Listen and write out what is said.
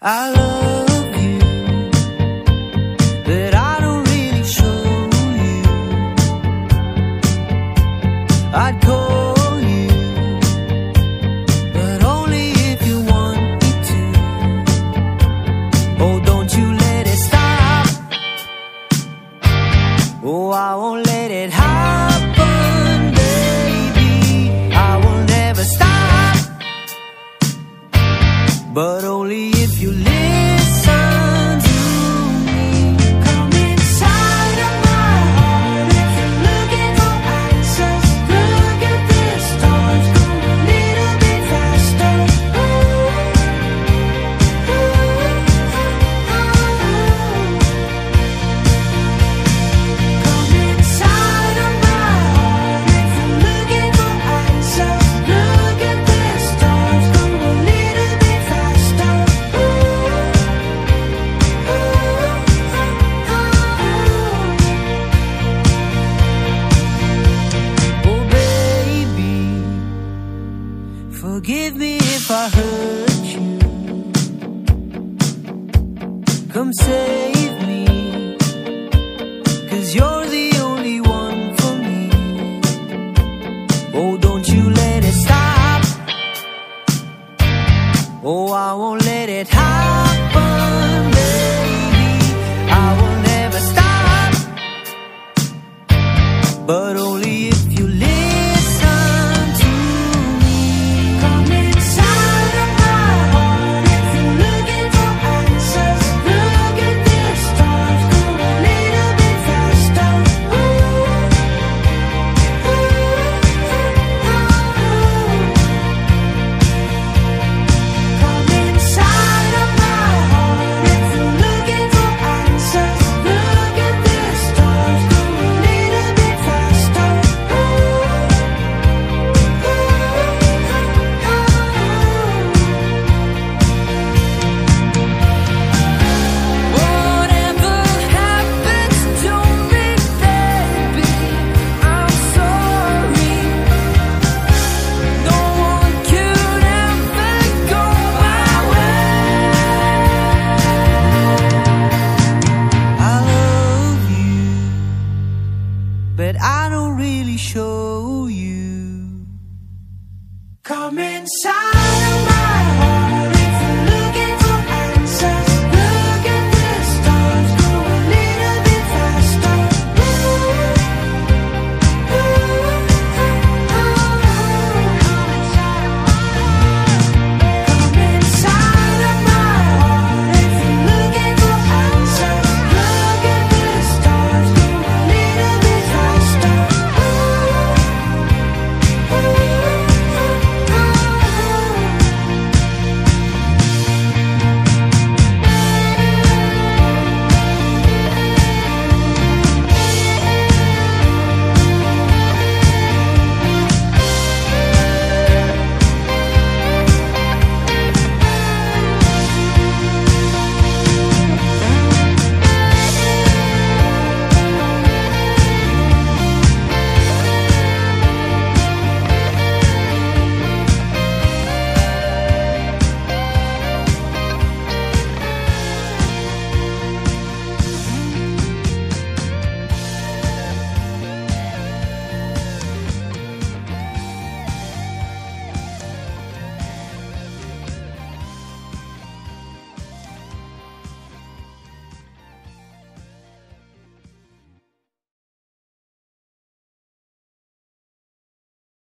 I love you, but I don't really show you. I'd call you, but only if you want me to. Oh, don't you let it stop. Oh, I won't let it happen, But only if you listen forgive me if I hurt you. Come save me. Cause you're the only one for me. Oh, don't you but I don't really show you. Come inside.